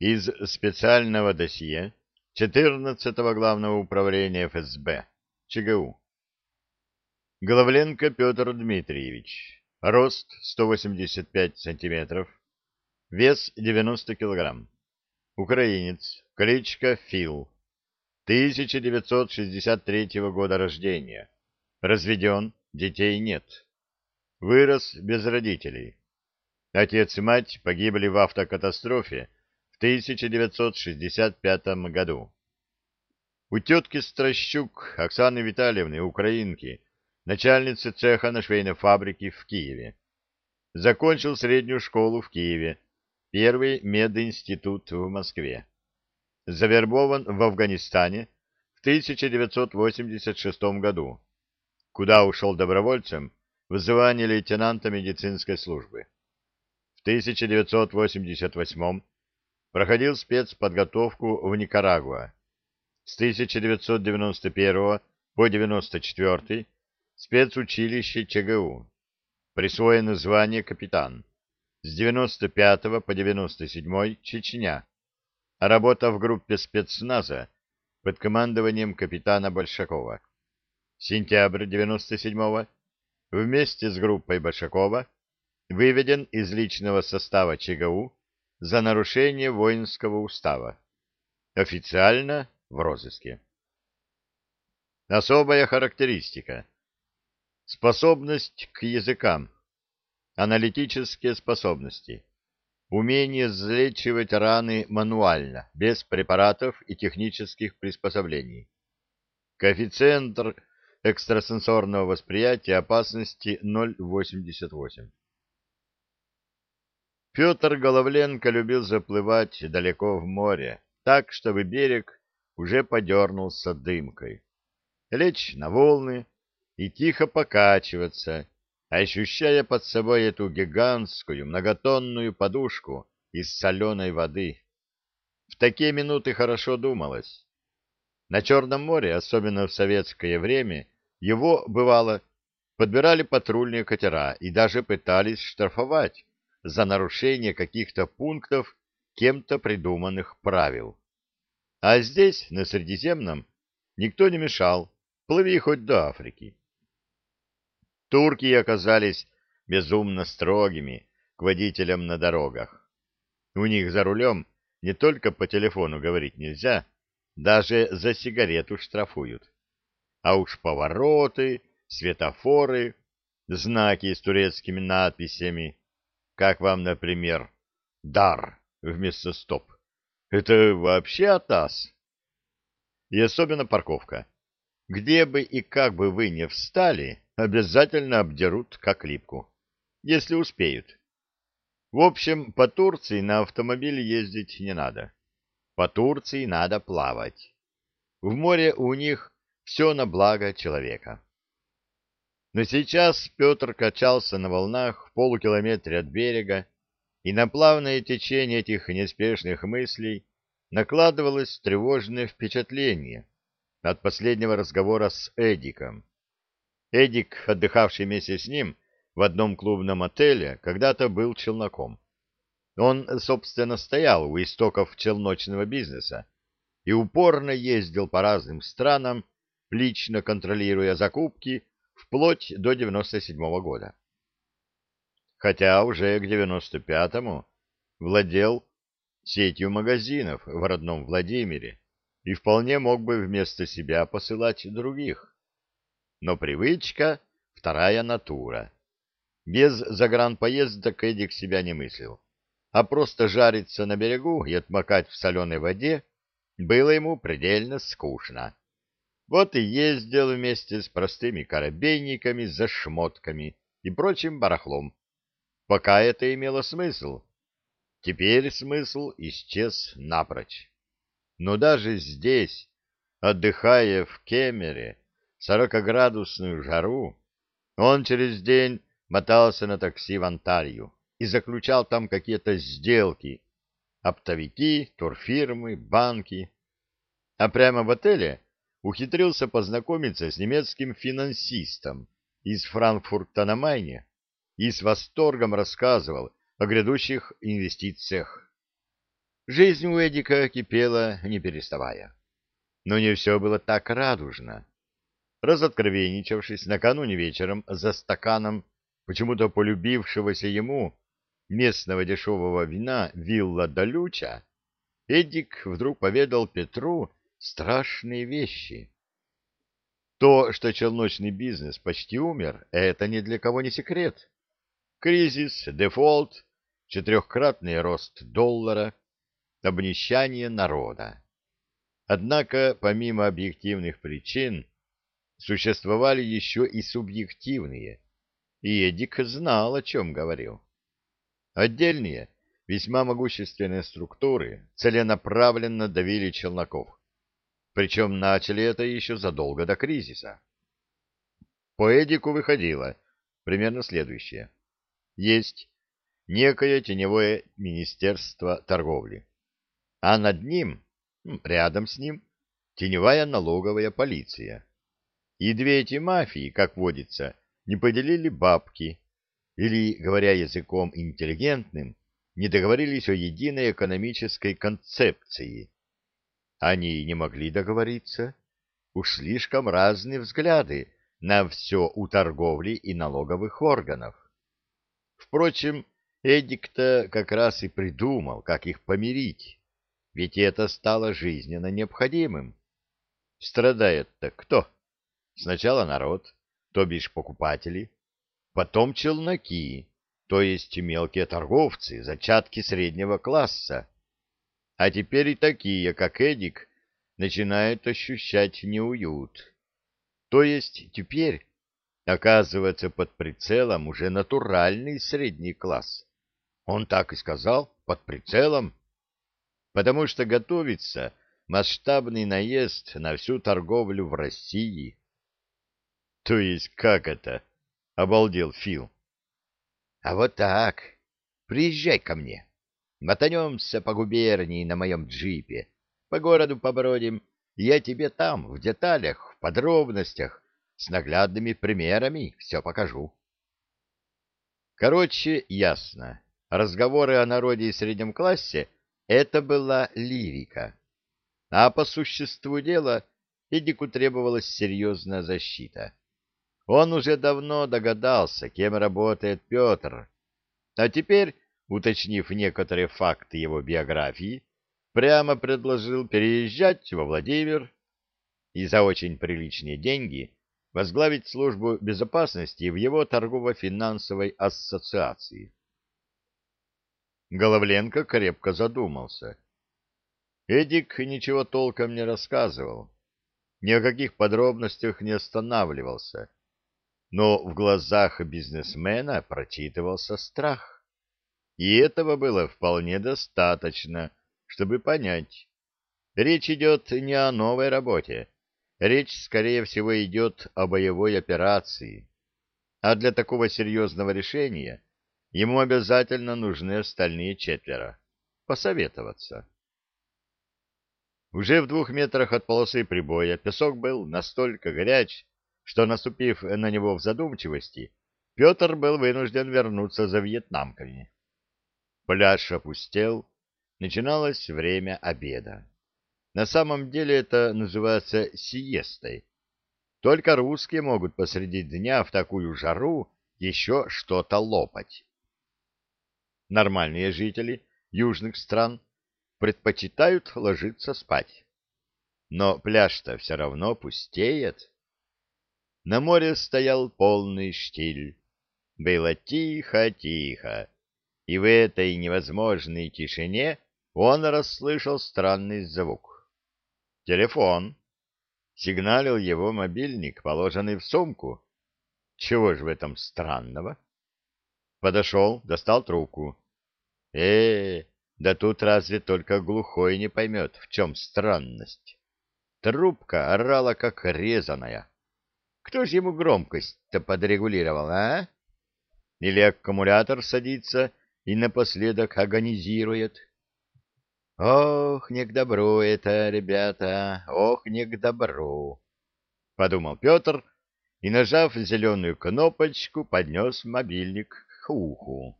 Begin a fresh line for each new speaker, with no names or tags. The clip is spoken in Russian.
Из специального досье 14-го главного управления ФСБ, ЧГУ. Головленко Петр Дмитриевич. Рост 185 сантиметров. Вес 90 килограмм. Украинец. Кличка Фил. 1963 года рождения. Разведен, детей нет. Вырос без родителей. Отец и мать погибли в автокатастрофе 1965 году. У тетки Стращук Оксаны Витальевны, украинки, начальницы цеха на швейной фабрике в Киеве. Закончил среднюю школу в Киеве, первый мединститут в Москве. Завербован в Афганистане в 1986 году, куда ушел добровольцем в звании лейтенанта медицинской службы. В 1988 проходил спецподготовку в Никарагуа. С 1991 по 1994 спецучилище ЧГУ. Присвоено звание капитан. С 95 по 97 Чечня. Работа в группе спецназа под командованием капитана Большакова. Сентябрь 97 вместе с группой Большакова выведен из личного состава ЧГУ за нарушение воинского устава. Официально в розыске. Особая характеристика. Способность к языкам. Аналитические способности. Умение залечивать раны мануально, без препаратов и технических приспособлений. Коэффициент экстрасенсорного восприятия опасности 0,88. Петр Головленко любил заплывать далеко в море, так, чтобы берег уже подернулся дымкой. Лечь на волны и тихо покачиваться, ощущая под собой эту гигантскую многотонную подушку из соленой воды. В такие минуты хорошо думалось. На Черном море, особенно в советское время, его, бывало, подбирали патрульные катера и даже пытались штрафовать за нарушение каких-то пунктов кем-то придуманных правил. А здесь, на Средиземном, никто не мешал, плыви хоть до Африки. Турки оказались безумно строгими к водителям на дорогах. У них за рулем не только по телефону говорить нельзя, даже за сигарету штрафуют. А уж повороты, светофоры, знаки с турецкими надписями, как вам, например, «дар» вместо «стоп». Это вообще атас. И особенно парковка. Где бы и как бы вы ни встали, обязательно обдерут как липку. Если успеют. В общем, по Турции на автомобиле ездить не надо. По Турции надо плавать. В море у них все на благо человека. Но сейчас Петр качался на волнах в полукилометре от берега, и на плавное течение этих неспешных мыслей накладывалось тревожное впечатление от последнего разговора с Эдиком. Эдик, отдыхавший вместе с ним в одном клубном отеле, когда-то был челноком. Он, собственно, стоял у истоков челночного бизнеса и упорно ездил по разным странам, лично контролируя закупки вплоть до 97 -го года. Хотя уже к 95-му владел сетью магазинов в родном Владимире и вполне мог бы вместо себя посылать других. Но привычка — вторая натура. Без загранпоездок Эдик себя не мыслил, а просто жариться на берегу и отмокать в соленой воде было ему предельно скучно. Вот и ездил вместе с простыми корабейниками за шмотками и прочим барахлом. Пока это имело смысл. Теперь смысл исчез напрочь. Но даже здесь, отдыхая в Кемере, сорокоградусную жару, он через день мотался на такси в Анталью и заключал там какие-то сделки, оптовики, турфирмы, банки. А прямо в отеле ухитрился познакомиться с немецким финансистом из Франкфурта на Майне и с восторгом рассказывал о грядущих инвестициях. Жизнь у Эдика кипела, не переставая. Но не все было так радужно. Разоткровенничавшись накануне вечером за стаканом почему-то полюбившегося ему местного дешевого вина Вилла Далюча, Эдик вдруг поведал Петру страшные вещи. То, что челночный бизнес почти умер, это ни для кого не секрет. Кризис, дефолт, четырехкратный рост доллара, обнищание народа. Однако, помимо объективных причин, существовали еще и субъективные, и Эдик знал, о чем говорил. Отдельные, весьма могущественные структуры целенаправленно давили челноков, причем начали это еще задолго до кризиса. По Эдику выходило примерно следующее. Есть некое теневое министерство торговли, а над ним, рядом с ним, теневая налоговая полиция. И две эти мафии, как водится, не поделили бабки, или, говоря языком интеллигентным, не договорились о единой экономической концепции. Они не могли договориться. Уж слишком разные взгляды на все у торговли и налоговых органов. Впрочем, Эдик-то как раз и придумал, как их помирить, ведь это стало жизненно необходимым. Страдает-то кто? Сначала народ, то бишь покупатели, потом челноки, то есть мелкие торговцы, зачатки среднего класса. А теперь и такие, как Эдик, начинают ощущать неуют. То есть теперь оказывается под прицелом уже натуральный средний класс. Он так и сказал, под прицелом, потому что готовится масштабный наезд на всю торговлю в России. То есть как это? Обалдел Фил. А вот так. Приезжай ко мне. Мотанемся по губернии на моем джипе. По городу побродим. Я тебе там, в деталях, в подробностях, с наглядными примерами все покажу. Короче, ясно. Разговоры о народе и среднем классе — это была лирика. А по существу дела Эдику требовалась серьезная защита. Он уже давно догадался, кем работает Петр, а теперь, уточнив некоторые факты его биографии, прямо предложил переезжать во Владимир и за очень приличные деньги возглавить службу безопасности в его торгово-финансовой ассоциации. Головленко крепко задумался. Эдик ничего толком не рассказывал, ни о каких подробностях не останавливался но в глазах бизнесмена прочитывался страх. И этого было вполне достаточно, чтобы понять. Речь идет не о новой работе. Речь, скорее всего, идет о боевой операции. А для такого серьезного решения ему обязательно нужны остальные четверо. Посоветоваться. Уже в двух метрах от полосы прибоя песок был настолько горяч, что, наступив на него в задумчивости, Петр был вынужден вернуться за вьетнамками. Пляж опустел, начиналось время обеда. На самом деле это называется сиестой. Только русские могут посреди дня в такую жару еще что-то лопать. Нормальные жители южных стран предпочитают ложиться спать. Но пляж-то все равно пустеет. На море стоял полный штиль. Было тихо-тихо, и в этой невозможной тишине он расслышал странный звук. Телефон. Сигналил его мобильник, положенный в сумку. Чего же в этом странного? Подошел, достал трубку. э да тут разве только глухой не поймет, в чем странность. Трубка орала, как резаная. Кто же ему громкость-то подрегулировал, а? Или аккумулятор садится и напоследок агонизирует? Ох, не к добру это, ребята, ох, не к добру, — подумал Петр и, нажав зеленую кнопочку, поднес мобильник к уху.